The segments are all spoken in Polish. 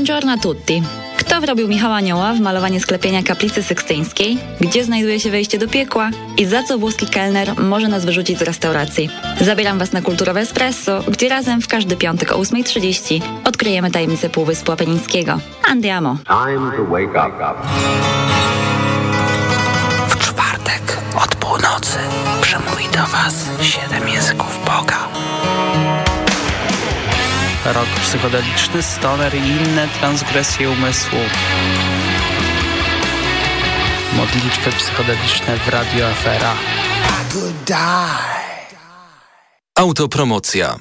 Buongiorno a tutti. Kto wrobił Michała Anioła w malowanie sklepienia kaplicy sykstyńskiej? Gdzie znajduje się wejście do piekła? I za co włoski kelner może nas wyrzucić z restauracji? Zabieram Was na Kulturowe Espresso, gdzie razem w każdy piątek o 8.30 odkryjemy tajemnicę Półwyspu Apenińskiego. Andiamo! Time to wake up. W czwartek od północy przemówi do Was siedem języków Boga. Rok psychodeliczny, stoner i inne transgresje umysłu. Modlitwy psychodeliczne w Radio Afera. Autopromocja.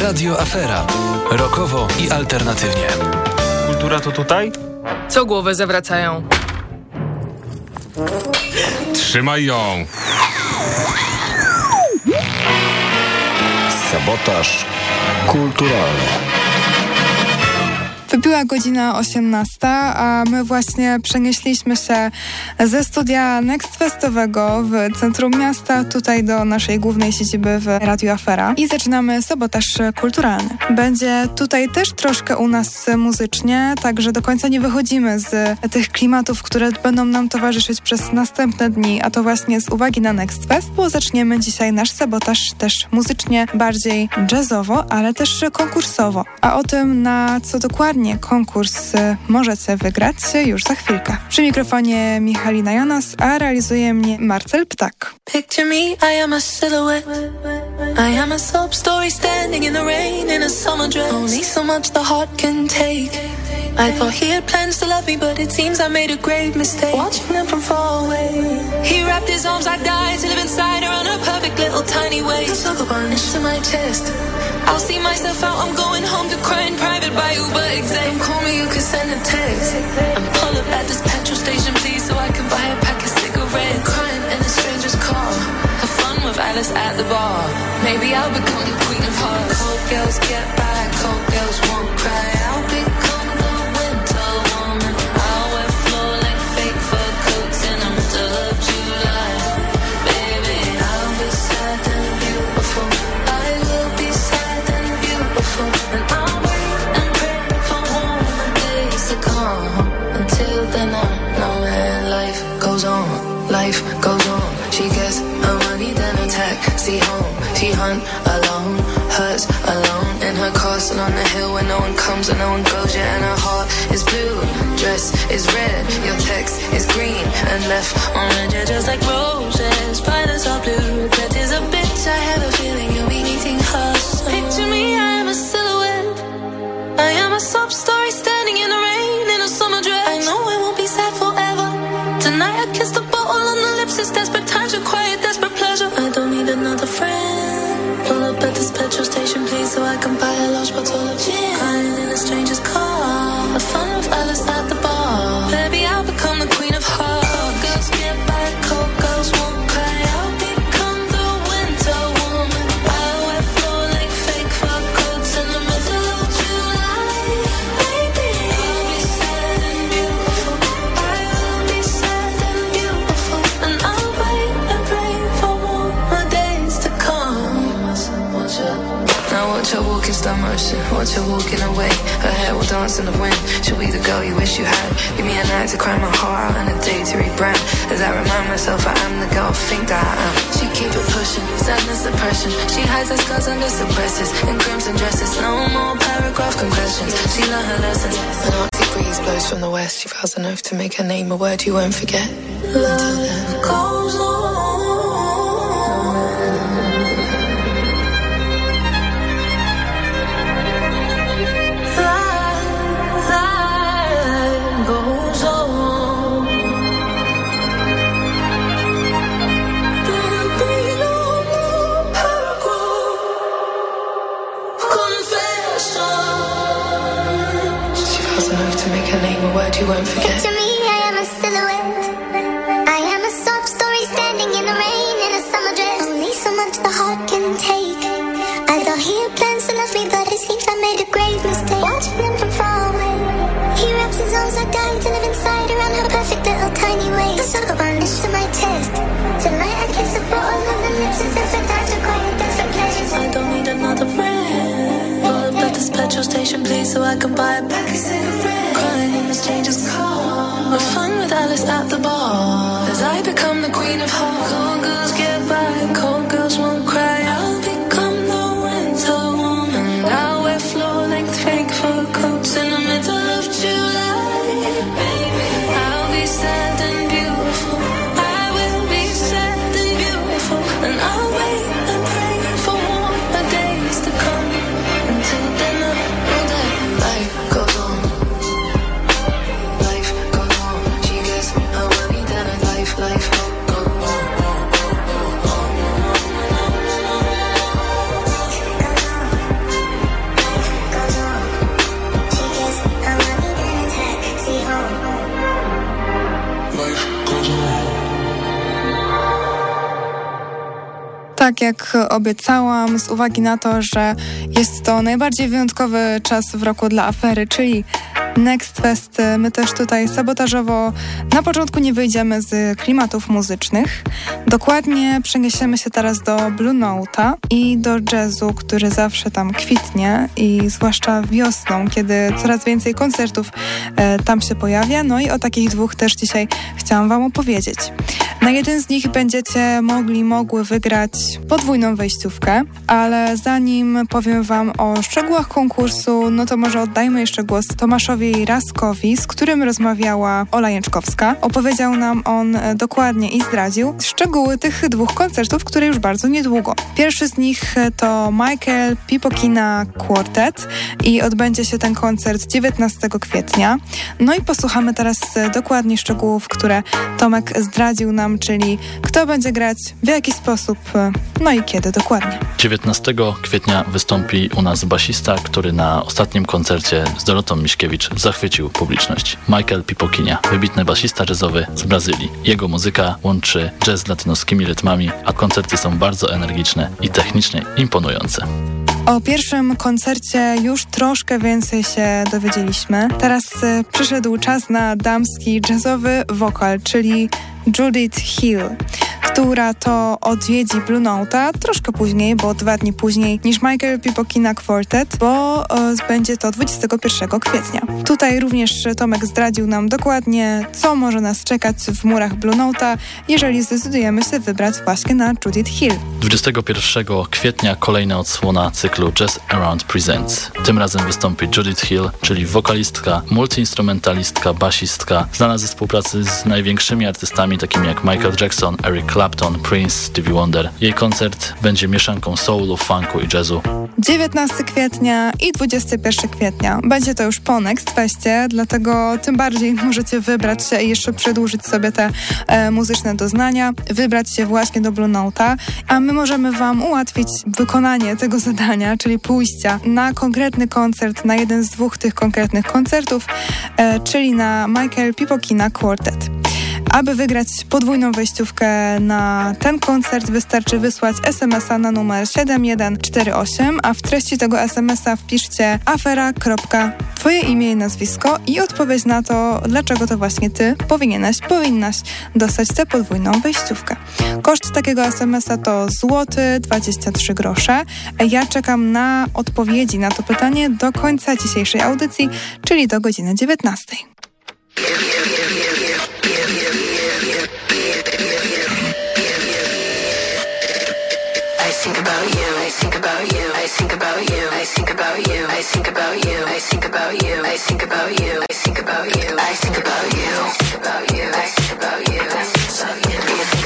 Radio Afera. Rokowo i alternatywnie. Kultura to tutaj? Co głowę zawracają? Trzymaj ją! Sabotaż kulturalny. Wybiła godzina 18, a my właśnie przenieśliśmy się ze studia Next Festowego w centrum miasta tutaj do naszej głównej siedziby w Radio Afera i zaczynamy sabotaż kulturalny. Będzie tutaj też troszkę u nas muzycznie, także do końca nie wychodzimy z tych klimatów, które będą nam towarzyszyć przez następne dni, a to właśnie z uwagi na Next Fest, bo zaczniemy dzisiaj nasz sabotaż też muzycznie bardziej jazzowo, ale też konkursowo. A o tym, na co dokładnie konkurs możecie wygrać już za chwilkę. Przy mikrofonie Michalina Jonas, a realizuje mnie Marcel Ptak. Picture me, I am a silhouette. I am a sob story standing in the rain in a summer dress. Only so much the heart can take. I thought he had plans to love me, but it seems I made a grave mistake. Watching them from far away. He wrapped his arms like dice to live inside her on a perfect little tiny waist. A bunch to my chest. I'll see myself out. I'm going home to cry in private by Uber exam. Call me, you can send a text. I'm pull up at this petrol station, please, so I can buy a pack of cigarettes. Crying in a stranger's car. Have fun with Alice at the bar. Maybe I'll become the queen of hearts. Cold girls get by, cold girls won't cry. I'll She hunt alone, hurts alone. In her castle on the hill where no one comes and no one goes. Yeah, and her heart is blue, dress is red. Your text is green and left on red. You're just like roses, Watch her walking away. Her hair will dance in the wind. She'll be the girl you wish you had. Give me a night to cry my heart out and a day to rebrand. As I remind myself I am the girl I think that I am. She keep it pushing, sadness, depression. She hides her scars under suppressors. In crimson dresses, no more paragraph confessions. She learned her lessons. An arctic breeze blows from the west. You've housed enough to make her name a word you won't forget. Love goes on. Picture me, I am a silhouette. I am a soft story standing in the rain in a summer dress. Only so much the heart can take. I thought he had plans to love me, but it seems I made a grave mistake. Watching him from far away. He wraps his arms like dying to live inside around her perfect little tiny waist. The sugar burned to my chest. Tonight I kiss the bottle on the lips instead please, so I can buy a pack of cigarettes strangers call. Or fun with Alice at the bar. As I become the queen of hearts. Cold girls Tak jak obiecałam, z uwagi na to, że jest to najbardziej wyjątkowy czas w roku dla afery, czyli Next Fest, my też tutaj sabotażowo na początku nie wyjdziemy z klimatów muzycznych. Dokładnie przeniesiemy się teraz do Blue Note'a i do jazzu, który zawsze tam kwitnie i zwłaszcza wiosną, kiedy coraz więcej koncertów e, tam się pojawia. No i o takich dwóch też dzisiaj chciałam Wam opowiedzieć. Na jeden z nich będziecie mogli, mogły wygrać podwójną wejściówkę, ale zanim powiem Wam o szczegółach konkursu, no to może oddajmy jeszcze głos Tomaszowi Raskowi, z którym rozmawiała Ola Jęczkowska. Opowiedział nam on e, dokładnie i zdradził szczegóły tych dwóch koncertów, które już bardzo niedługo. Pierwszy z nich e, to Michael Pipokina Quartet i odbędzie się ten koncert 19 kwietnia. No i posłuchamy teraz e, dokładnie szczegółów, które Tomek zdradził nam czyli kto będzie grać, w jaki sposób, no i kiedy dokładnie. 19 kwietnia wystąpi u nas basista, który na ostatnim koncercie z Dorotą Miśkiewicz zachwycił publiczność. Michael Pipokinia, wybitny basista jazzowy z Brazylii. Jego muzyka łączy jazz z latynoskimi rytmami, a koncerty są bardzo energiczne i technicznie imponujące. O pierwszym koncercie już troszkę więcej się dowiedzieliśmy. Teraz y, przyszedł czas na damski jazzowy wokal, czyli Judith Hill, która to odwiedzi Blue Note'a troszkę później, bo dwa dni później niż Michael Pipokina Quartet, bo e, będzie to 21 kwietnia. Tutaj również Tomek zdradził nam dokładnie, co może nas czekać w murach Blue Note'a, jeżeli zdecydujemy się wybrać właśnie na Judith Hill. 21 kwietnia kolejna odsłona cyklu Jazz Around Presents. Tym razem wystąpi Judith Hill, czyli wokalistka, multiinstrumentalistka, basistka, znana ze współpracy z największymi artystami takimi jak Michael Jackson, Eric Clapton, Prince, Stevie Wonder. Jej koncert będzie mieszanką soulu, funku i jazzu. 19 kwietnia i 21 kwietnia. Będzie to już po Next Festie, dlatego tym bardziej możecie wybrać się i jeszcze przedłużyć sobie te e, muzyczne doznania, wybrać się właśnie do Blue Note'a, a my możemy Wam ułatwić wykonanie tego zadania, czyli pójścia na konkretny koncert, na jeden z dwóch tych konkretnych koncertów, e, czyli na Michael Pipokina Quartet. Aby wygrać podwójną wejściówkę na ten koncert wystarczy wysłać SMS-a na numer 7148, a w treści tego SMS-a wpiszcie afera. Twoje imię i nazwisko i odpowiedź na to, dlaczego to właśnie Ty powinieneś, powinnaś dostać tę podwójną wejściówkę. Koszt takiego SMS-a to złoty 23 grosze. Ja czekam na odpowiedzi na to pytanie do końca dzisiejszej audycji, czyli do godziny 19. about you. I think about you. I think about you. I think about you. I think about you. I think about you. I think about you. I think about you. I think about you. I think about you. I think about you.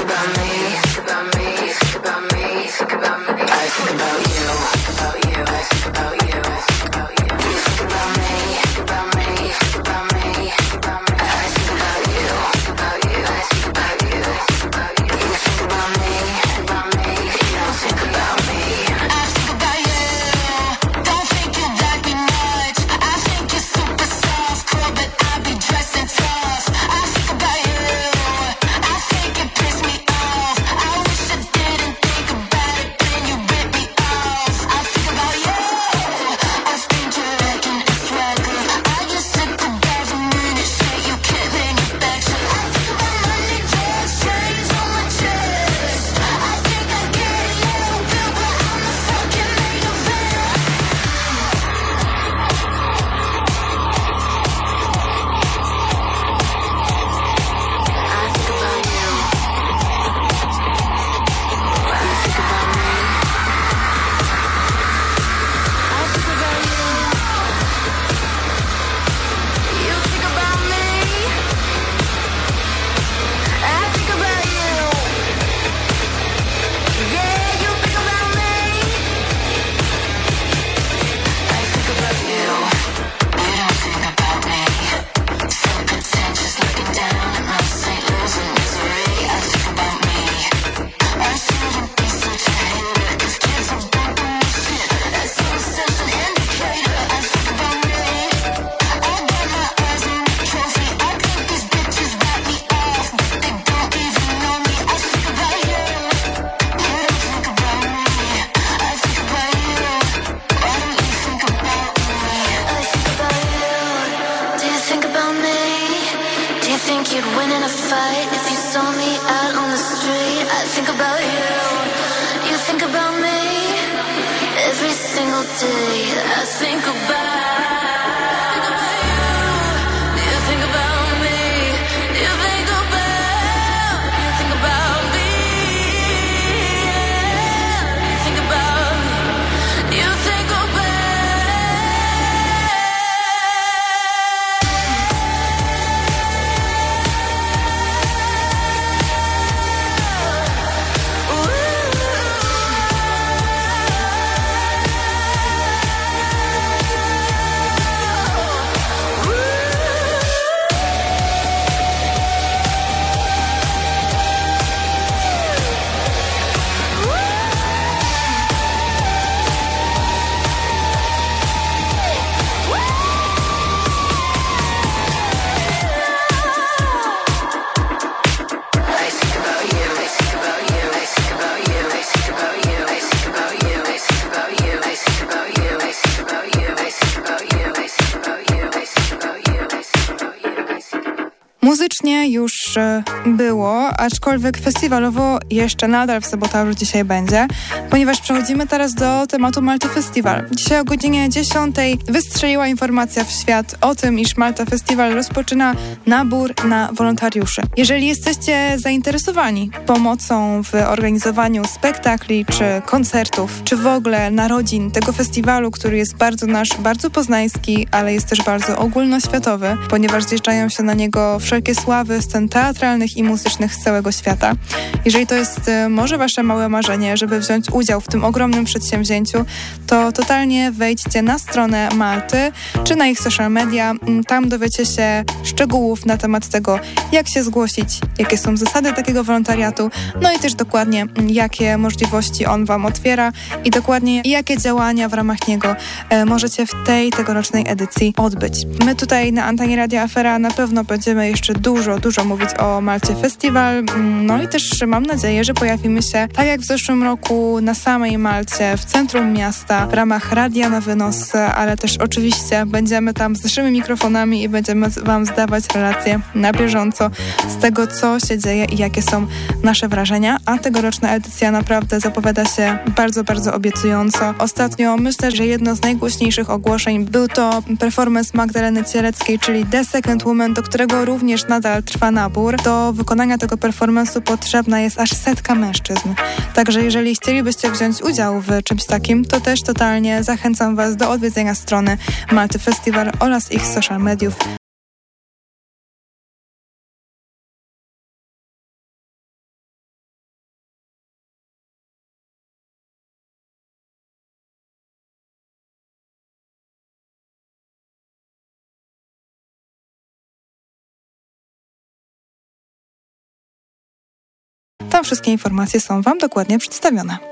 Muzycznie już było, aczkolwiek festiwalowo jeszcze nadal w sabotażu dzisiaj będzie, ponieważ przechodzimy teraz do tematu Malta Festival. Dzisiaj o godzinie 10 wystrzeliła informacja w świat o tym, iż Malta Festival rozpoczyna nabór na wolontariuszy. Jeżeli jesteście zainteresowani pomocą w organizowaniu spektakli czy koncertów, czy w ogóle narodzin tego festiwalu, który jest bardzo nasz, bardzo poznański, ale jest też bardzo ogólnoświatowy, ponieważ zjeżdżają się na niego wszelkie sławy scen teatralnych i muzycznych z całego świata. Jeżeli to jest e, może wasze małe marzenie, żeby wziąć udział w tym ogromnym przedsięwzięciu, to totalnie wejdźcie na stronę Malty czy na ich social media. Mm, tam dowiecie się szczegółów na temat tego, jak się zgłosić, jakie są zasady takiego wolontariatu, no i też dokładnie mm, jakie możliwości on wam otwiera i dokładnie jakie działania w ramach niego e, możecie w tej tegorocznej edycji odbyć. My tutaj na antenie Radia Afera na pewno będziemy jeszcze dużo, dużo mówić o Malcie Festival. Mm, no i też mam nadzieję, że pojawimy się, tak jak w zeszłym roku, na samej Malcie, w centrum miasta, w ramach Radia na Wynos, ale też oczywiście będziemy tam z naszymi mikrofonami i będziemy Wam zdawać relacje na bieżąco z tego, co się dzieje i jakie są nasze wrażenia. A tegoroczna edycja naprawdę zapowiada się bardzo, bardzo obiecująco. Ostatnio myślę, że jedno z najgłośniejszych ogłoszeń był to performance Magdaleny Cieleckiej, czyli The Second Woman, do którego również nadal trwa nabór. Do wykonania tego performance'u potrzebna jest aż setka mężczyzn. Także jeżeli chcielibyście wziąć udział w czymś takim, to też totalnie zachęcam Was do odwiedzenia strony Malty Festival oraz ich social mediów wszystkie informacje są Wam dokładnie przedstawione.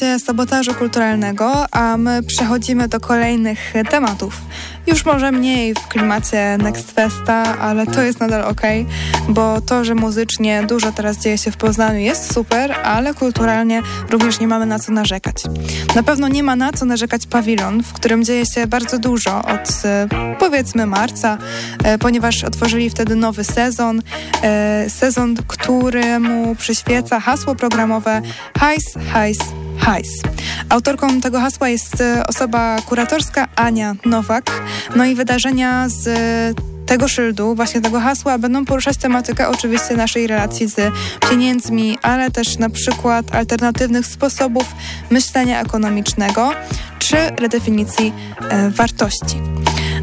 Klimacie sabotażu kulturalnego, a my przechodzimy do kolejnych tematów. Już może mniej w klimacie Next Festa, ale to jest nadal ok, bo to, że muzycznie dużo teraz dzieje się w Poznaniu jest super, ale kulturalnie również nie mamy na co narzekać. Na pewno nie ma na co narzekać pawilon, w którym dzieje się bardzo dużo od e, powiedzmy marca, e, ponieważ otworzyli wtedy nowy sezon, e, sezon, któremu przyświeca hasło programowe Hajs, hajs, hajs. Autorką tego hasła jest osoba kuratorska Ania Nowak. No i wydarzenia z tego szyldu, właśnie tego hasła, będą poruszać tematykę oczywiście naszej relacji z pieniędzmi, ale też na przykład alternatywnych sposobów myślenia ekonomicznego czy redefinicji e, wartości.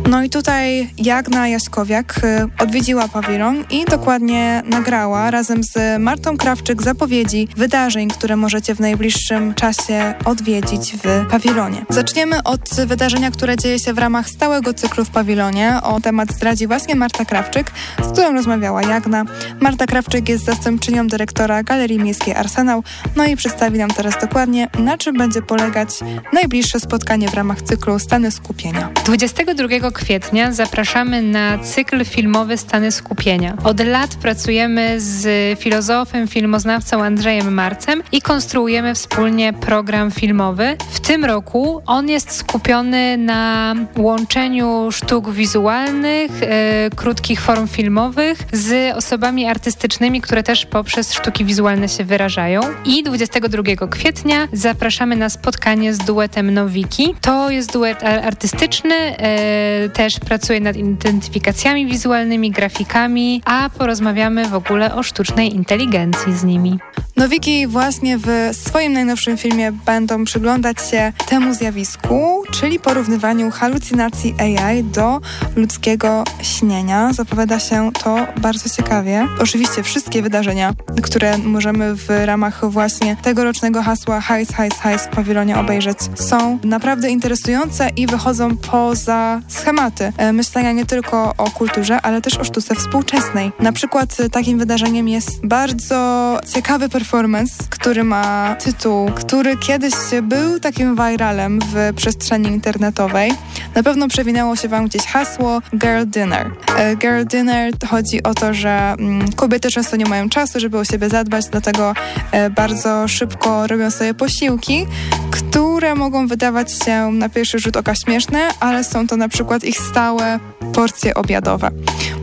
No i tutaj Jagna Jaśkowiak y, odwiedziła pawilon i dokładnie nagrała razem z Martą Krawczyk zapowiedzi wydarzeń, które możecie w najbliższym czasie odwiedzić w pawilonie. Zaczniemy od wydarzenia, które dzieje się w ramach stałego cyklu w pawilonie. O temat zdradzi właśnie Marta Krawczyk, z którą rozmawiała Jagna. Marta Krawczyk jest zastępczynią dyrektora Galerii Miejskiej Arsenał, no i przedstawi nam teraz dokładnie, na czym będzie polegać najbliższe spotkanie w ramach cyklu Stany Skupienia. 22 kwietnia zapraszamy na cykl filmowy Stany Skupienia. Od lat pracujemy z filozofem, filmoznawcą Andrzejem Marcem i konstruujemy wspólnie program filmowy. W tym roku on jest skupiony na łączeniu sztuk wizualnych, e, krótkich form filmowych z osobami artystycznymi, które też poprzez sztuki wizualne się wyrażają. I 22 kwietnia zapraszamy na spotkanie z duetem Nowiki. To jest duet artystyczny, e, też pracuję nad identyfikacjami wizualnymi, grafikami, a porozmawiamy w ogóle o sztucznej inteligencji z nimi. Nowiki właśnie w swoim najnowszym filmie będą przyglądać się temu zjawisku, czyli porównywaniu halucynacji AI do ludzkiego śnienia. Zapowiada się to bardzo ciekawie. Oczywiście wszystkie wydarzenia, które możemy w ramach właśnie tegorocznego hasła Hajs, Hajs, Hajs w pawilonie obejrzeć są naprawdę interesujące i wychodzą poza schematy e, myślenia nie tylko o kulturze, ale też o sztuce współczesnej. Na przykład takim wydarzeniem jest bardzo ciekawy performance, który ma tytuł, który kiedyś był takim viralem w przestrzeni internetowej. Na pewno przewinęło się Wam gdzieś hasło Girl Dinner. E, girl Dinner chodzi o to, że mm, kobiety często nie mają czasu, żeby o siebie zadbać, dlatego e, bardzo szybko robią sobie posiłki, które mogą wydawać się na pierwszy rzut oka śmieszne, ale są to na przykład ich stałe porcje obiadowe.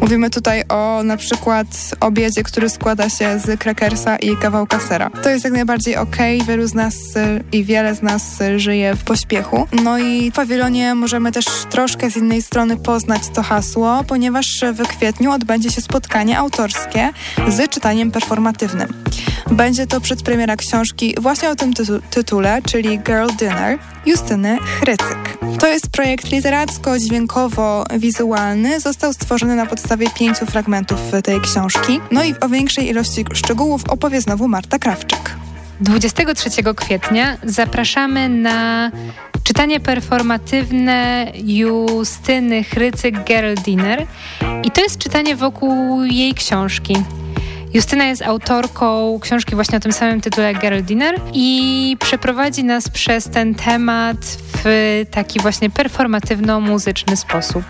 Mówimy tutaj o na przykład obiedzie, który składa się z krakersa i kawałka sera. To jest jak najbardziej ok, wielu z nas i wiele z nas żyje w pośpiechu. No i w pawilonie możemy też troszkę z innej strony poznać to hasło, ponieważ w kwietniu odbędzie się spotkanie autorskie z czytaniem performatywnym. Będzie to przedpremiera książki właśnie o tym tytu tytule, czyli Girl Dinner, Justyny Chrycyk. To jest projekt literacko-dźwiękowo-wizualny. Został stworzony na podstawie pięciu fragmentów tej książki. No i o większej ilości szczegółów opowie znowu Marta Krawczyk. 23 kwietnia zapraszamy na czytanie performatywne Justyny Chrycyk Girl Dinner i to jest czytanie wokół jej książki. Justyna jest autorką książki właśnie o tym samym tytule Girl Dinner i przeprowadzi nas przez ten temat w taki właśnie performatywno-muzyczny sposób.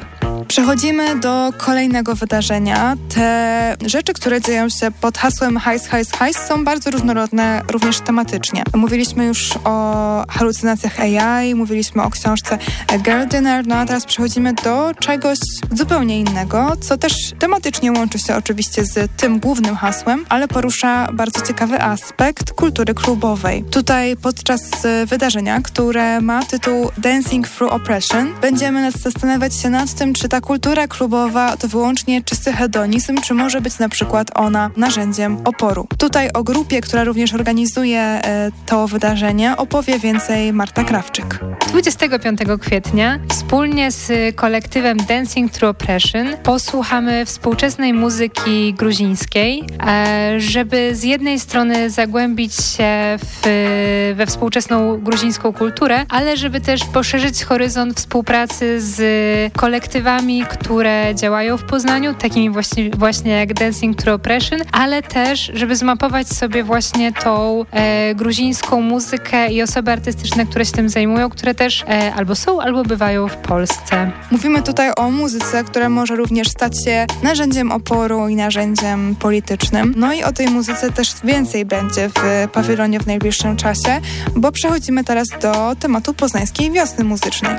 Przechodzimy do kolejnego wydarzenia. Te rzeczy, które dzieją się pod hasłem Heist, Heist, Heist są bardzo różnorodne również tematycznie. Mówiliśmy już o halucynacjach AI, mówiliśmy o książce Girl Dinner, no a teraz przechodzimy do czegoś zupełnie innego, co też tematycznie łączy się oczywiście z tym głównym hasłem, ale porusza bardzo ciekawy aspekt kultury klubowej. Tutaj podczas wydarzenia, które ma tytuł Dancing Through Oppression, będziemy zastanawiać się nad tym, czy ta kultura klubowa to wyłącznie czysty hedonizm, czy może być na przykład ona narzędziem oporu. Tutaj o grupie, która również organizuje e, to wydarzenie, opowie więcej Marta Krawczyk. 25 kwietnia wspólnie z kolektywem Dancing Through Oppression posłuchamy współczesnej muzyki gruzińskiej, e, żeby z jednej strony zagłębić się w, we współczesną gruzińską kulturę, ale żeby też poszerzyć horyzont współpracy z kolektywami które działają w Poznaniu, takimi właśnie, właśnie jak Dancing to Oppression, ale też, żeby zmapować sobie właśnie tą e, gruzińską muzykę i osoby artystyczne, które się tym zajmują, które też e, albo są, albo bywają w Polsce. Mówimy tutaj o muzyce, która może również stać się narzędziem oporu i narzędziem politycznym. No i o tej muzyce też więcej będzie w pawilonie w najbliższym czasie, bo przechodzimy teraz do tematu poznańskiej wiosny muzycznej.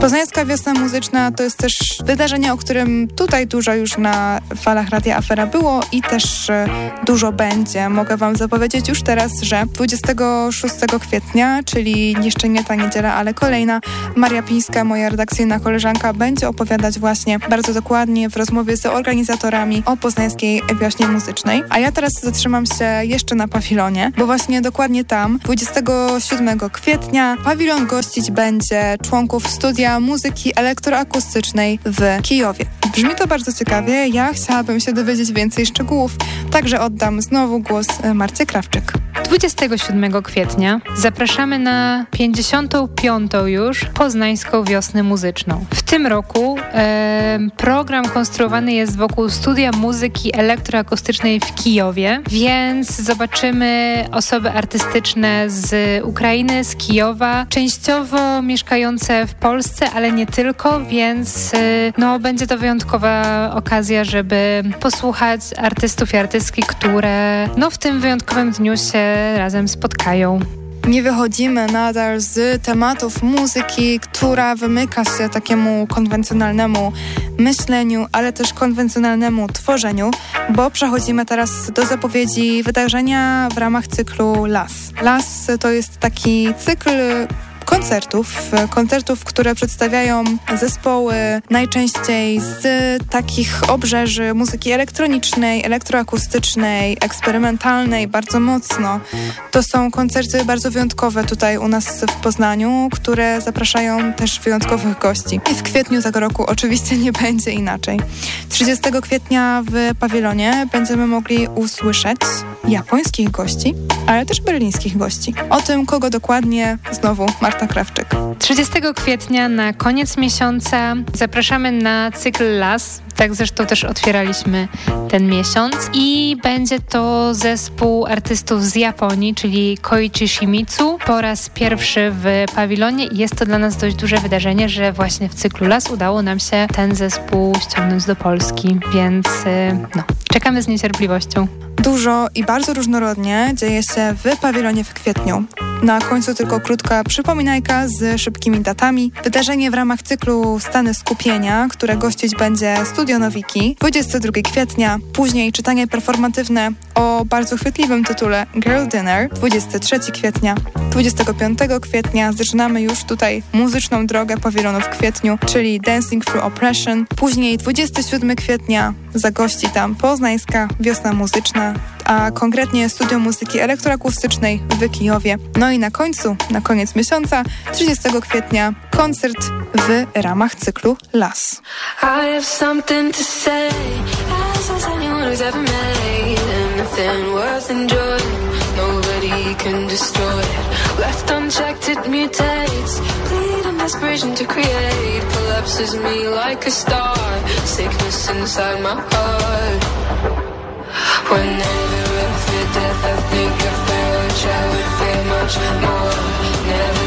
Poznańska Wiosna Muzyczna to jest też wydarzenie, o którym tutaj dużo już na falach Radia Afera było i też e, dużo będzie. Mogę Wam zapowiedzieć już teraz, że 26 kwietnia, czyli jeszcze nie ta niedziela, ale kolejna, Maria Pińska, moja redakcyjna koleżanka, będzie opowiadać właśnie bardzo dokładnie w rozmowie z organizatorami o Poznańskiej Wiośnie Muzycznej. A ja teraz zatrzymam się jeszcze na pawilonie, bo właśnie dokładnie tam 27 kwietnia pawilon gościć będzie członków studia muzyki elektroakustycznej w Kijowie. Brzmi to bardzo ciekawie, ja chciałabym się dowiedzieć więcej szczegółów, także oddam znowu głos e, Marcie Krawczyk. 27 kwietnia zapraszamy na 55. już Poznańską Wiosnę Muzyczną. W tym roku e, program konstruowany jest wokół studia muzyki elektroakustycznej w Kijowie, więc zobaczymy osoby artystyczne z Ukrainy, z Kijowa, częściowo mieszkające w Polsce, ale nie tylko, więc e, no, będzie to wyjątkowa okazja, żeby posłuchać artystów i artystki, które no, w tym wyjątkowym dniu się razem spotkają. Nie wychodzimy nadal z tematów muzyki, która wymyka się takiemu konwencjonalnemu myśleniu, ale też konwencjonalnemu tworzeniu, bo przechodzimy teraz do zapowiedzi wydarzenia w ramach cyklu LAS. LAS to jest taki cykl koncertów, koncertów, które przedstawiają zespoły najczęściej z takich obrzeży muzyki elektronicznej, elektroakustycznej, eksperymentalnej, bardzo mocno. To są koncerty bardzo wyjątkowe tutaj u nas w Poznaniu, które zapraszają też wyjątkowych gości. I w kwietniu tego roku oczywiście nie będzie inaczej. 30 kwietnia w pawilonie będziemy mogli usłyszeć japońskich gości, ale też berlińskich gości. O tym, kogo dokładnie, znowu Marta Krawczyk. 30 kwietnia na koniec miesiąca zapraszamy na cykl LAS, tak zresztą też otwieraliśmy ten miesiąc i będzie to zespół artystów z Japonii, czyli Koichi Shimizu po raz pierwszy w pawilonie i jest to dla nas dość duże wydarzenie, że właśnie w cyklu LAS udało nam się ten zespół ściągnąć do Polski, więc y, no, czekamy z niecierpliwością. Dużo i bardzo różnorodnie dzieje się w pawilonie w kwietniu. Na końcu tylko krótka przypominajka z szybkimi datami. Wydarzenie w ramach cyklu Stany Skupienia, które gościć będzie Studio Nowiki 22 kwietnia. Później czytanie performatywne o bardzo chwytliwym tytule Girl Dinner 23 kwietnia. 25 kwietnia zaczynamy już tutaj muzyczną drogę pawilonu w kwietniu, czyli Dancing Through Oppression. Później 27 kwietnia zagości tam Poznańska Wiosna Muzyczna, a konkretnie Studio Muzyki Elektroakustycznej w Kijowie. No i na końcu, na koniec miesiąca, 30 kwietnia, koncert w ramach cyklu LAS. Nobody can destroy it. Left unchecked, it mutates. Bleeding desperation to create. Collapses me like a star. Sickness inside my heart. Whenever I fear death, I think I fear which I would fear much more. Never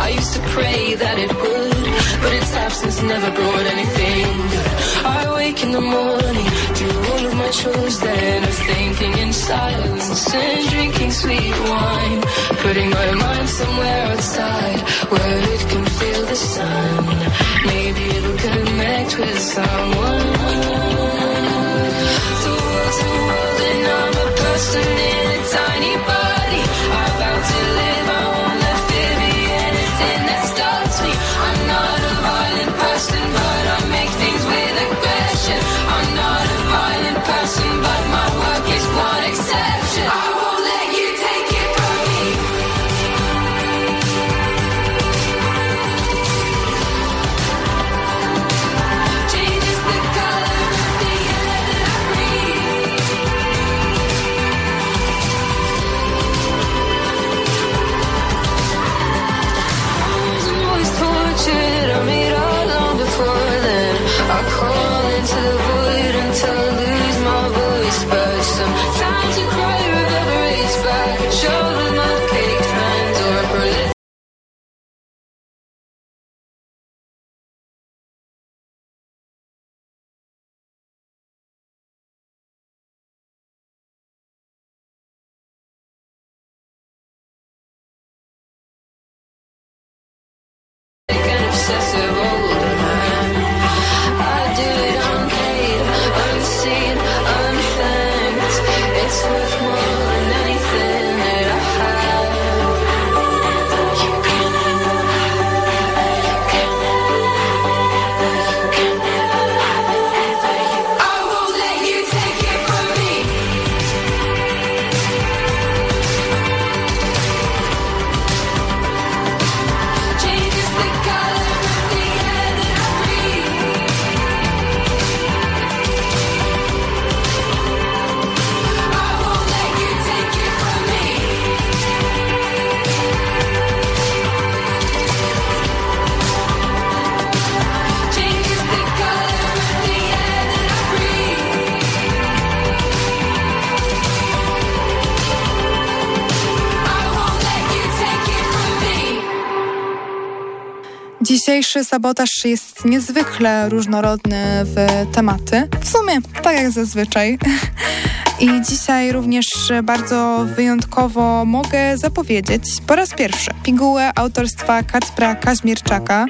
I used to pray that it Dzisiejszy sabotaż jest niezwykle różnorodny w tematy. W sumie, tak jak zazwyczaj. I dzisiaj również bardzo wyjątkowo mogę zapowiedzieć po raz pierwszy pigułę autorstwa Kacpra Kaźmierczaka.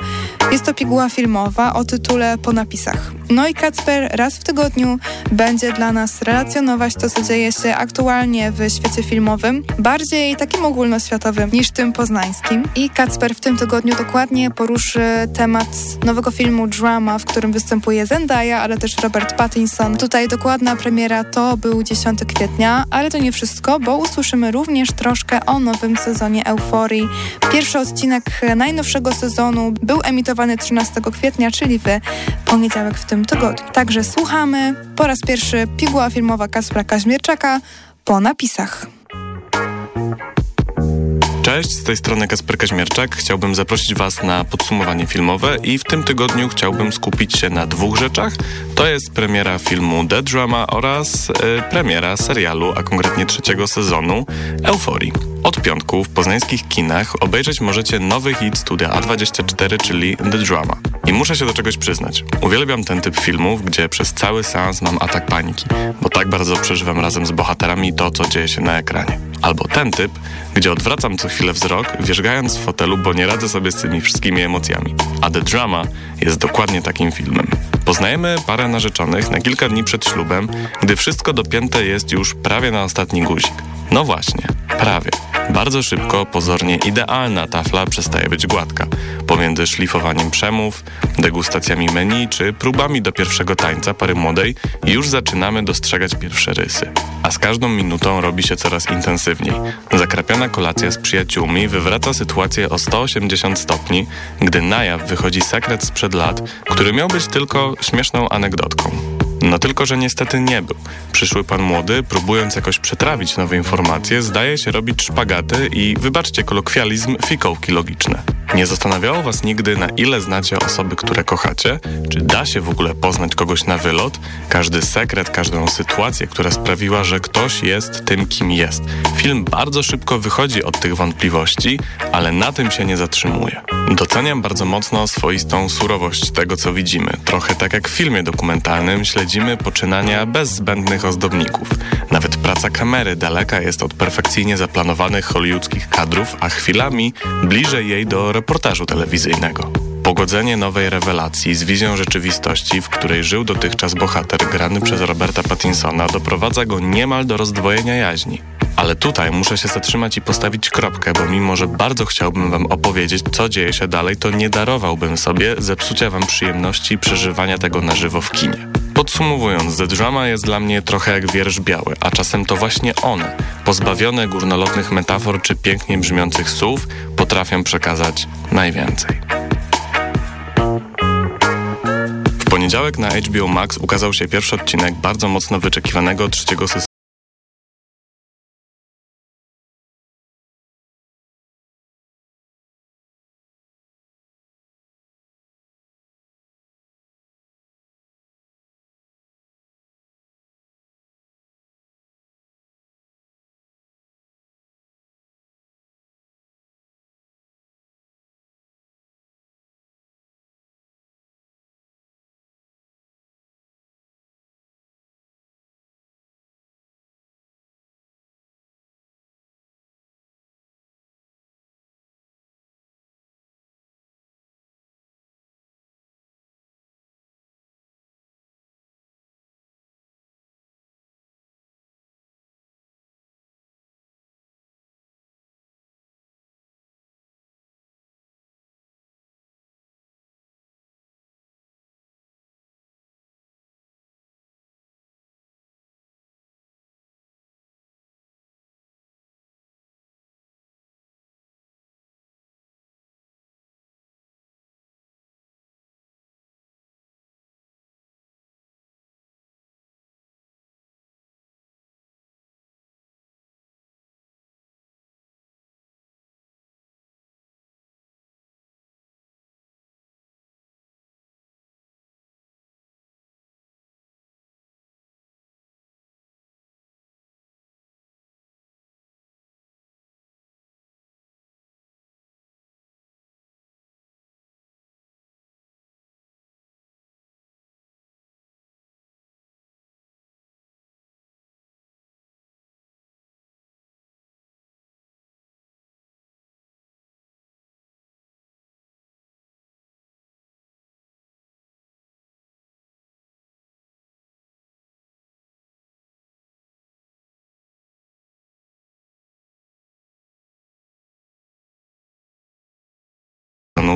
Jest to piguła filmowa o tytule Po napisach. No i Kacper raz w tygodniu będzie dla nas relacjonować to, co dzieje się aktualnie w świecie filmowym, bardziej takim ogólnoświatowym niż tym poznańskim. I Kacper w tym tygodniu dokładnie poruszy temat nowego filmu Drama, w którym występuje Zendaya, ale też Robert Pattinson. Tutaj dokładna premiera to był 10 kwietnia, ale to nie wszystko, bo usłyszymy również troszkę o nowym sezonie Euforii. Pierwszy odcinek najnowszego sezonu był emitowany 13 kwietnia, czyli w poniedziałek w tym tygodniu. Także słuchamy po raz pierwszy piguła filmowa Kaspra Kaźmierczaka po napisach. Cześć, z tej strony Kasper Kaźmierczak. Chciałbym zaprosić Was na podsumowanie filmowe i w tym tygodniu chciałbym skupić się na dwóch rzeczach. To jest premiera filmu The Drama oraz y, premiera serialu, a konkretnie trzeciego sezonu Euforii. Od piątku w poznańskich kinach obejrzeć możecie nowy hit studia A24, czyli The Drama. I muszę się do czegoś przyznać. Uwielbiam ten typ filmów, gdzie przez cały seans mam atak paniki, bo tak bardzo przeżywam razem z bohaterami to, co dzieje się na ekranie. Albo ten typ, gdzie odwracam co chwilę wzrok, wierzgając w fotelu, bo nie radzę sobie z tymi wszystkimi emocjami. A The Drama jest dokładnie takim filmem. Poznajemy parę narzeczonych na kilka dni przed ślubem, gdy wszystko dopięte jest już prawie na ostatni guzik. No właśnie, prawie. Bardzo szybko, pozornie idealna tafla przestaje być gładka. Pomiędzy szlifowaniem przemów, degustacjami menu czy próbami do pierwszego tańca pary młodej już zaczynamy dostrzegać pierwsze rysy. A z każdą minutą robi się coraz intensywniej. Zakrapiana kolacja z przyjaciółmi wywraca sytuację o 180 stopni, gdy na jaw wychodzi sekret sprzed lat, który miał być tylko śmieszną anegdotką. No tylko, że niestety nie był. Przyszły pan młody, próbując jakoś przetrawić nowe informacje, zdaje się robić szpagaty i, wybaczcie kolokwializm, fikołki logiczne. Nie zastanawiało was nigdy, na ile znacie osoby, które kochacie? Czy da się w ogóle poznać kogoś na wylot? Każdy sekret, każdą sytuację, która sprawiła, że ktoś jest tym, kim jest. Film bardzo szybko wychodzi od tych wątpliwości, ale na tym się nie zatrzymuje. Doceniam bardzo mocno swoistą surowość tego, co widzimy. Trochę tak jak w filmie dokumentalnym śledzimy poczynania bez zbędnych ozdobników. Nawet praca kamery daleka jest od perfekcyjnie zaplanowanych hollywoodzkich kadrów, a chwilami bliżej jej do reportażu telewizyjnego. Pogodzenie nowej rewelacji z wizją rzeczywistości, w której żył dotychczas bohater grany przez Roberta Pattinsona, doprowadza go niemal do rozdwojenia jaźni. Ale tutaj muszę się zatrzymać i postawić kropkę, bo mimo, że bardzo chciałbym wam opowiedzieć, co dzieje się dalej, to nie darowałbym sobie zepsucia wam przyjemności przeżywania tego na żywo w kinie. Podsumowując, The Drama jest dla mnie trochę jak wiersz biały, a czasem to właśnie one, pozbawione górnolotnych metafor czy pięknie brzmiących słów, potrafią przekazać najwięcej. W poniedziałek na HBO Max ukazał się pierwszy odcinek bardzo mocno wyczekiwanego trzeciego sezonu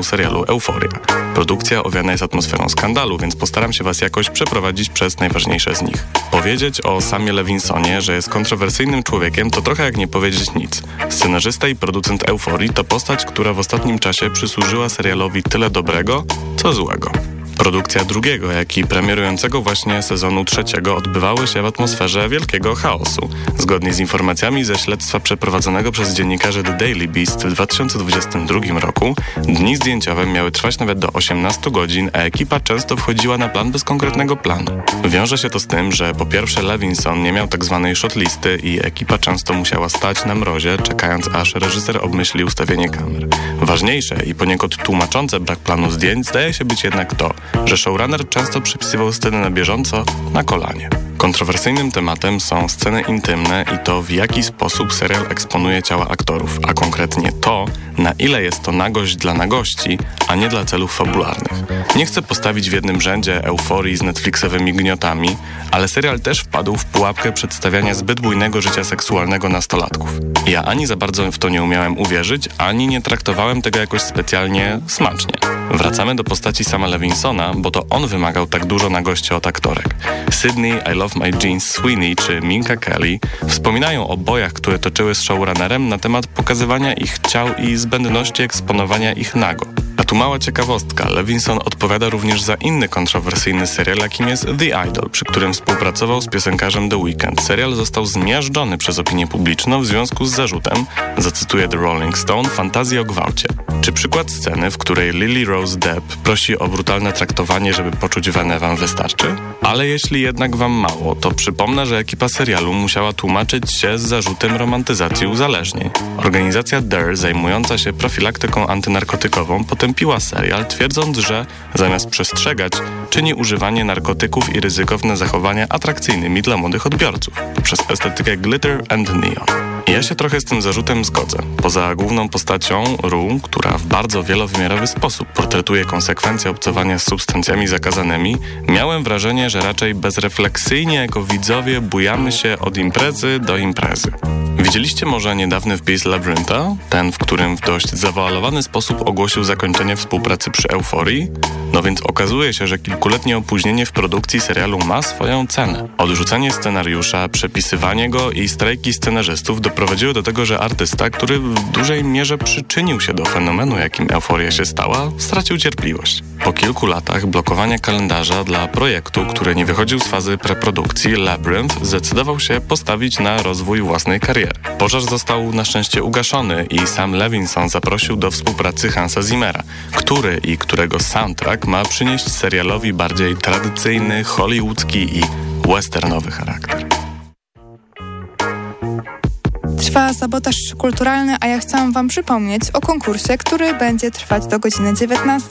serialu Euforia. Produkcja owiana jest atmosferą skandalu, więc postaram się Was jakoś przeprowadzić przez najważniejsze z nich. Powiedzieć o Samie Levinsonie, że jest kontrowersyjnym człowiekiem, to trochę jak nie powiedzieć nic. Scenarzysta i producent Euforii to postać, która w ostatnim czasie przysłużyła serialowi tyle dobrego, co złego. Produkcja drugiego, jak i premierującego właśnie sezonu trzeciego odbywały się w atmosferze wielkiego chaosu. Zgodnie z informacjami ze śledztwa przeprowadzonego przez dziennikarzy The Daily Beast w 2022 roku, dni zdjęciowe miały trwać nawet do 18 godzin, a ekipa często wchodziła na plan bez konkretnego planu. Wiąże się to z tym, że po pierwsze Levinson nie miał tak zwanej shotlisty i ekipa często musiała stać na mrozie, czekając aż reżyser obmyśli ustawienie kamer. Ważniejsze i poniekąd tłumaczące brak planu zdjęć zdaje się być jednak to, że showrunner często przypisywał sceny na bieżąco na kolanie. Kontrowersyjnym tematem są sceny intymne i to, w jaki sposób serial eksponuje ciała aktorów, a konkretnie to, na ile jest to nagość dla nagości, a nie dla celów fabularnych. Nie chcę postawić w jednym rzędzie euforii z Netflixowymi gniotami, ale serial też wpadł w pułapkę przedstawiania zbyt bujnego życia seksualnego nastolatków. Ja ani za bardzo w to nie umiałem uwierzyć, ani nie traktowałem tego jakoś specjalnie smacznie. Wracamy do postaci sama Levinsona, bo to on wymagał tak dużo nagości od aktorek. Sydney, I Love My Jeans Sweeney czy Minka Kelly wspominają o bojach, które toczyły z showrunnerem na temat pokazywania ich ciał i zbędności eksponowania ich nago. A tu mała ciekawostka. Levinson odpowiada również za inny kontrowersyjny serial, jakim jest The Idol, przy którym współpracował z piosenkarzem The Weeknd. Serial został zmiażdżony przez opinię publiczną w związku z zarzutem, zacytuję The Rolling Stone, fantazji o gwałcie. Czy przykład sceny, w której Lily Rose Depp prosi o brutalne traktowanie, żeby poczuć wenę wam wystarczy? Ale jeśli jednak wam mało, to przypomnę, że ekipa serialu musiała tłumaczyć się z zarzutem romantyzacji uzależnień. Organizacja DARE, zajmująca się profilaktyką antynarkotykową, potępiła serial, twierdząc, że zamiast przestrzegać, czyni używanie narkotyków i ryzykowne zachowania atrakcyjnymi dla młodych odbiorców przez estetykę glitter and neon. Ja się trochę z tym zarzutem zgodzę. Poza główną postacią, Ru, która w bardzo wielowymiarowy sposób portretuje konsekwencje obcowania z substancjami zakazanymi, miałem wrażenie, że raczej bezrefleksyjnie jako widzowie bujamy się od imprezy do imprezy. Widzieliście może niedawny wpis Labyrintha? Ten, w którym w dość zawoalowany sposób ogłosił zakończenie współpracy przy Euforii? No więc okazuje się, że kilkuletnie opóźnienie w produkcji serialu ma swoją cenę. Odrzucenie scenariusza, przepisywanie go i strajki scenarzystów doprowadziły do tego, że artysta, który w dużej mierze przyczynił się do fenomenu, jakim Euforia się stała, stracił cierpliwość. Po kilku latach blokowania kalendarza dla projektu, który nie wychodził z fazy preprodukcji, Labyrinth zdecydował się postawić na rozwój własnej kariery. Pożar został na szczęście ugaszony i sam Levinson zaprosił do współpracy Hansa Zimmera, który i którego soundtrack ma przynieść serialowi bardziej tradycyjny, hollywoodzki i westernowy charakter. Trwa sabotaż kulturalny, a ja chciałam Wam przypomnieć o konkursie, który będzie trwać do godziny 19,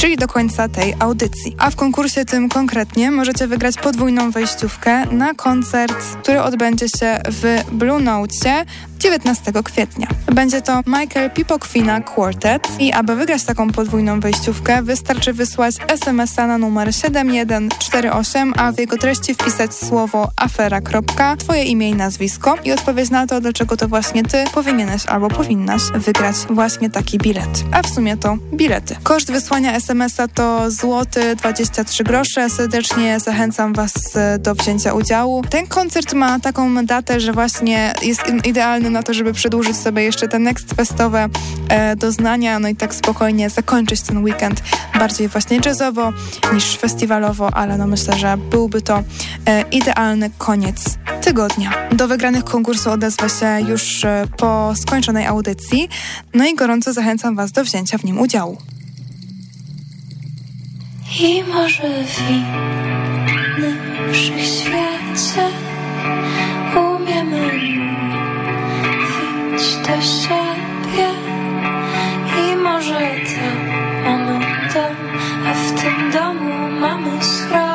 czyli do końca tej audycji. A w konkursie tym konkretnie możecie wygrać podwójną wejściówkę na koncert, który odbędzie się w Blue Note 19 kwietnia. Będzie to Michael Pipokwina Quartet i aby wygrać taką podwójną wejściówkę wystarczy wysłać SMS-a na numer 7148, a w jego treści wpisać słowo afera. Twoje imię i nazwisko i odpowiedź na to, dlaczego to właśnie ty powinieneś albo powinnaś wygrać właśnie taki bilet. A w sumie to bilety. Koszt wysłania SMS-a to złoty 23 grosze. Serdecznie zachęcam Was do wzięcia udziału. Ten koncert ma taką datę, że właśnie jest idealny na to, żeby przedłużyć sobie jeszcze te next festowe e, doznania, no i tak spokojnie zakończyć ten weekend bardziej właśnie jazzowo niż festiwalowo, ale no myślę, że byłby to e, idealny koniec tygodnia. Do wygranych konkursu odezwę się już e, po skończonej audycji, no i gorąco zachęcam Was do wzięcia w nim udziału. I może w innym wszechświecie umiemy mamy dom, a w tym domu mamy schron.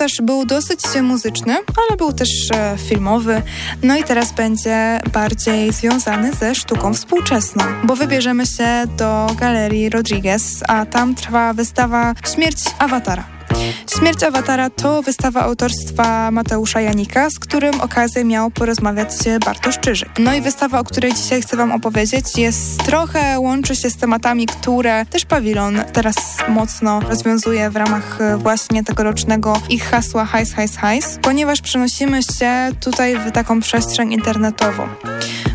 Sabotaż był dosyć muzyczny, ale był też e, filmowy. No i teraz będzie bardziej związany ze sztuką współczesną, bo wybierzemy się do Galerii Rodriguez, a tam trwa wystawa Śmierć Awatara. Śmierć Awatara to wystawa autorstwa Mateusza Janika, z którym okazję miał porozmawiać Bartosz Czyżyk. No i wystawa, o której dzisiaj chcę wam opowiedzieć, jest trochę, łączy się z tematami, które też Pawilon teraz mocno rozwiązuje w ramach e, właśnie tegorocznego ich hasła Hajs, Hajs, Hajs, ponieważ przenosimy się tutaj w taką przestrzeń internetową.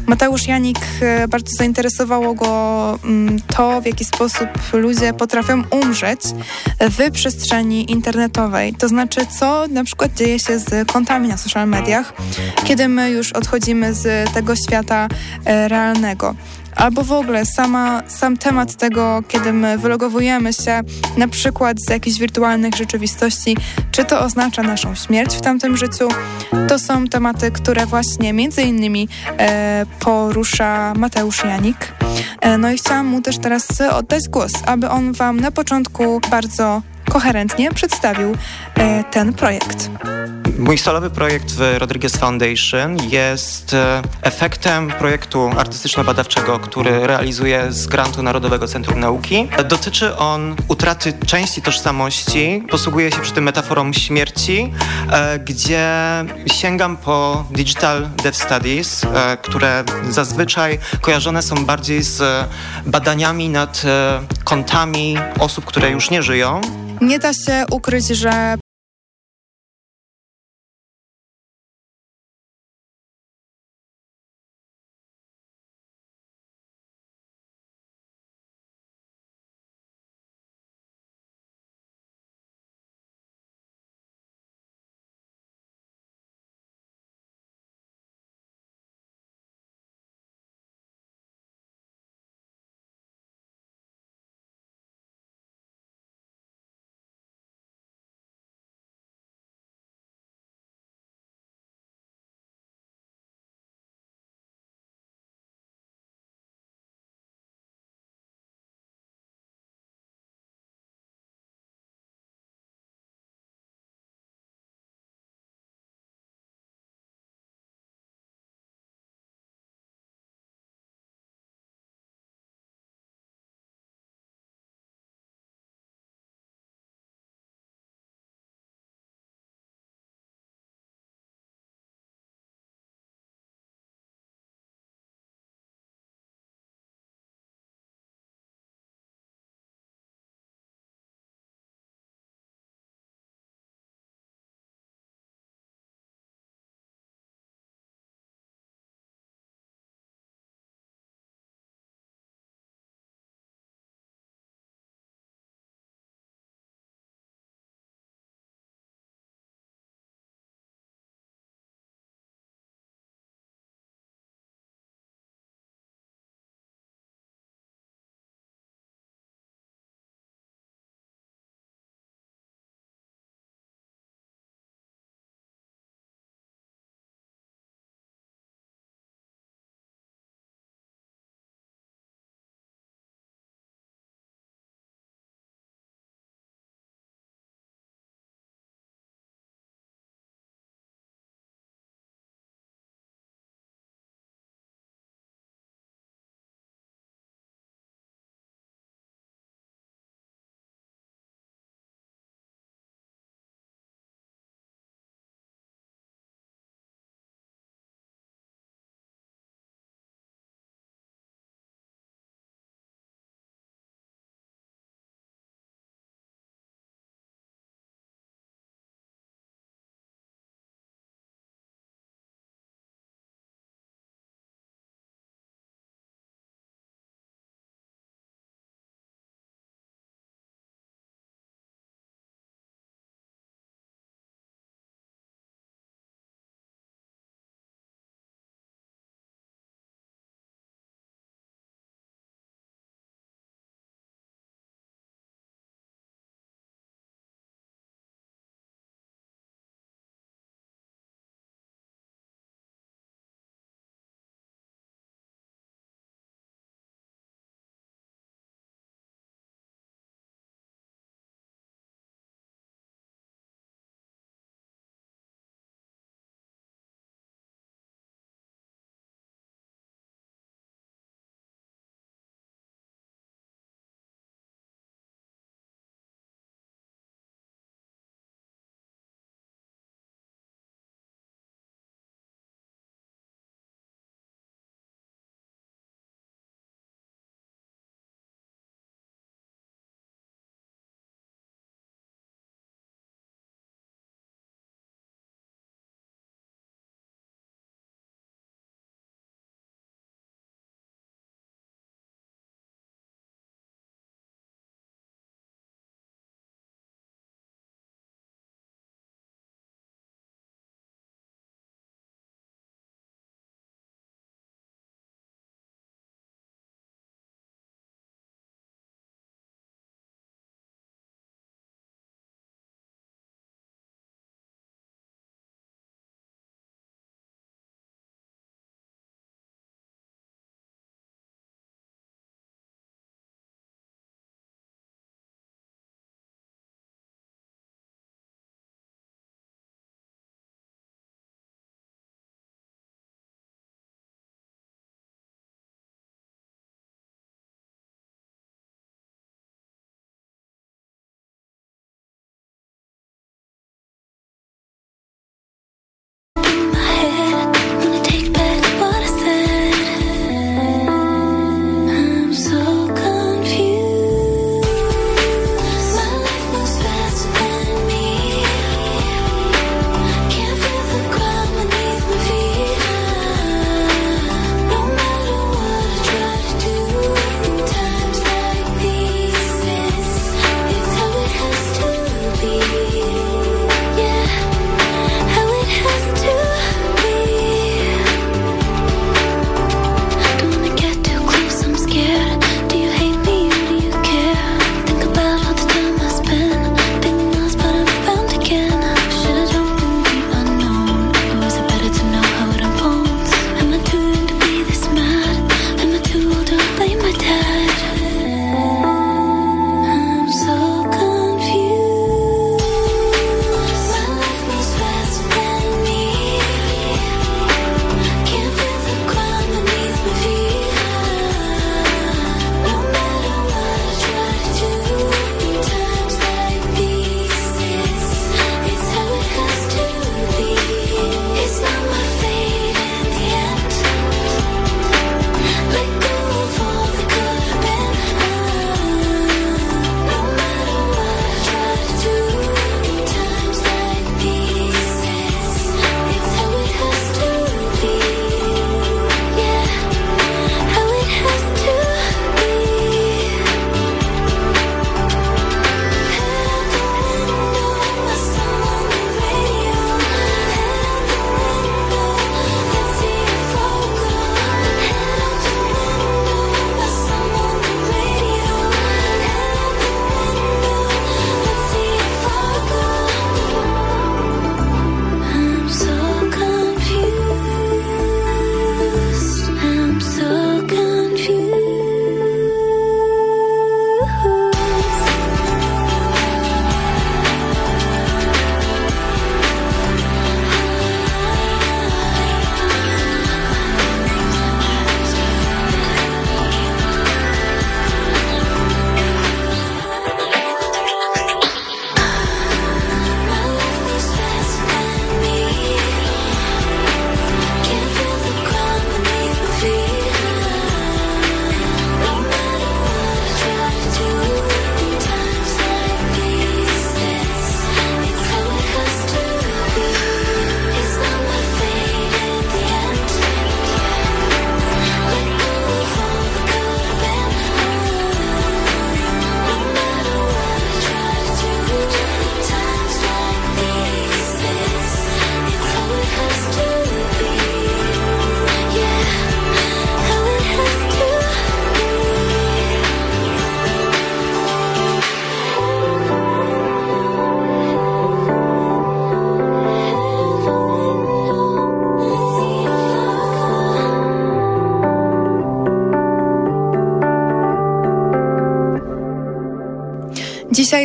Mateusz Janik e, bardzo zainteresowało go mm, to, w jaki sposób ludzie potrafią umrzeć w przestrzeni internetowej. To znaczy, co na przykład dzieje się z kontami na social mediach, kiedy my już odchodzimy z tego świata e, realnego. Albo w ogóle sama, sam temat tego, kiedy my wylogowujemy się na przykład z jakichś wirtualnych rzeczywistości, czy to oznacza naszą śmierć w tamtym życiu, to są tematy, które właśnie między innymi e, porusza Mateusz Janik. E, no i chciałam mu też teraz oddać głos, aby on wam na początku bardzo koherentnie przedstawił e, ten projekt. Mój solowy projekt w Rodriguez Foundation jest e, efektem projektu artystyczno-badawczego, który realizuję z grantu Narodowego Centrum Nauki. Dotyczy on utraty części tożsamości. Posługuję się przy tym metaforą śmierci, e, gdzie sięgam po Digital Dev Studies, które zazwyczaj kojarzone są bardziej z badaniami nad kontami osób, które już nie żyją. Nie da się ukryć, że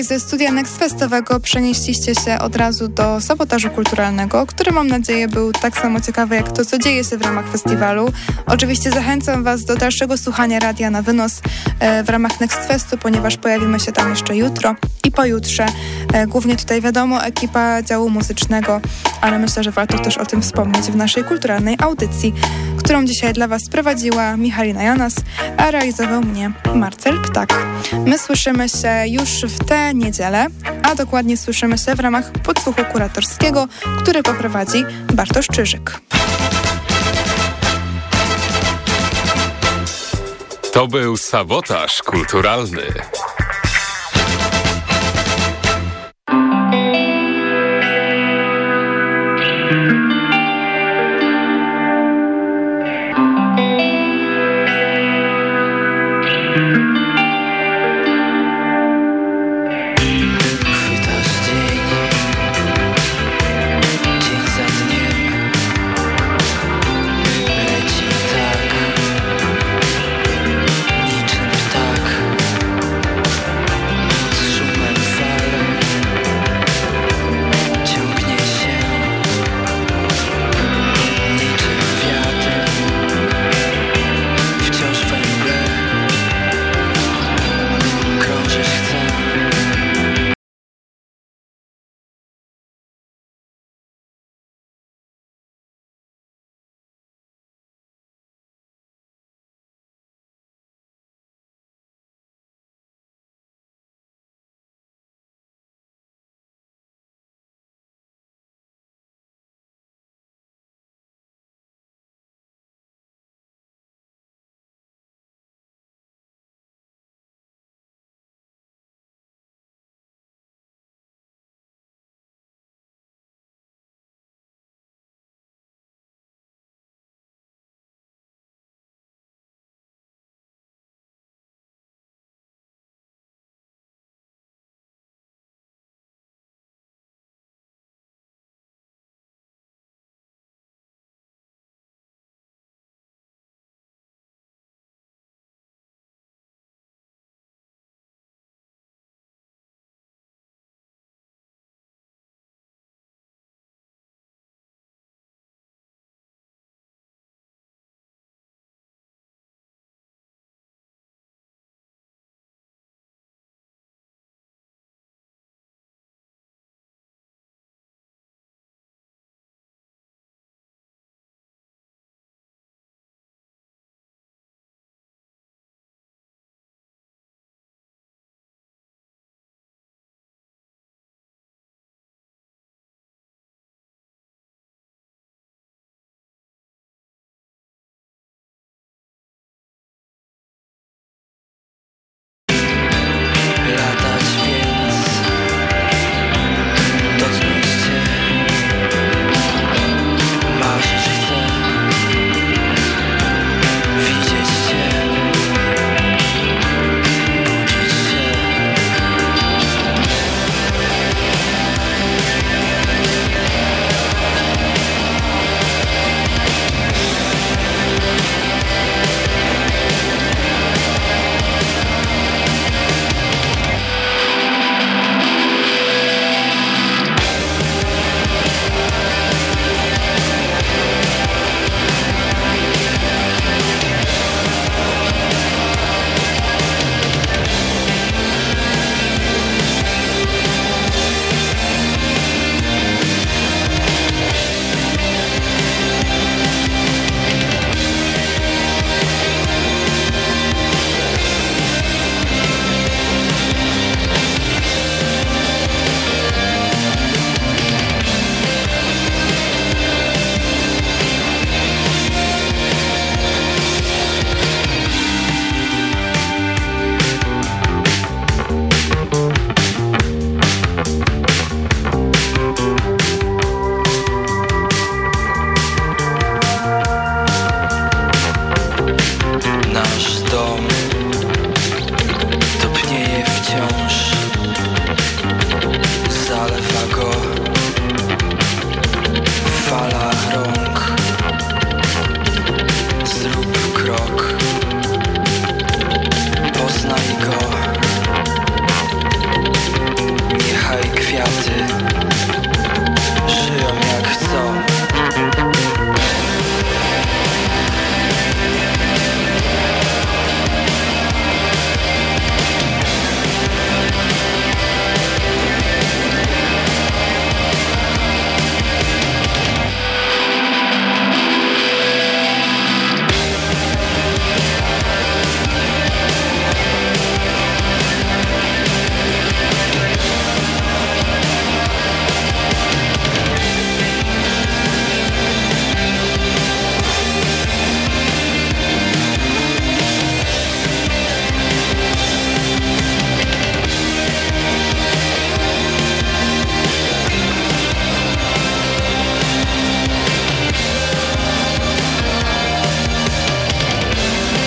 Dzisiaj ze studia Next Festowego przenieśliście się od razu do sabotażu kulturalnego, który mam nadzieję był tak samo ciekawy jak to, co dzieje się w ramach festiwalu. Oczywiście zachęcam Was do dalszego słuchania radia na wynos e, w ramach Next Festu, ponieważ pojawimy się tam jeszcze jutro pojutrze. E, głównie tutaj wiadomo ekipa działu muzycznego, ale myślę, że warto też o tym wspomnieć w naszej kulturalnej audycji, którą dzisiaj dla Was prowadziła Michalina Janas, a realizował mnie Marcel Ptak. My słyszymy się już w tę niedzielę, a dokładnie słyszymy się w ramach podsłuchu kuratorskiego, który poprowadzi Bartosz Czyżyk. To był sabotaż kulturalny.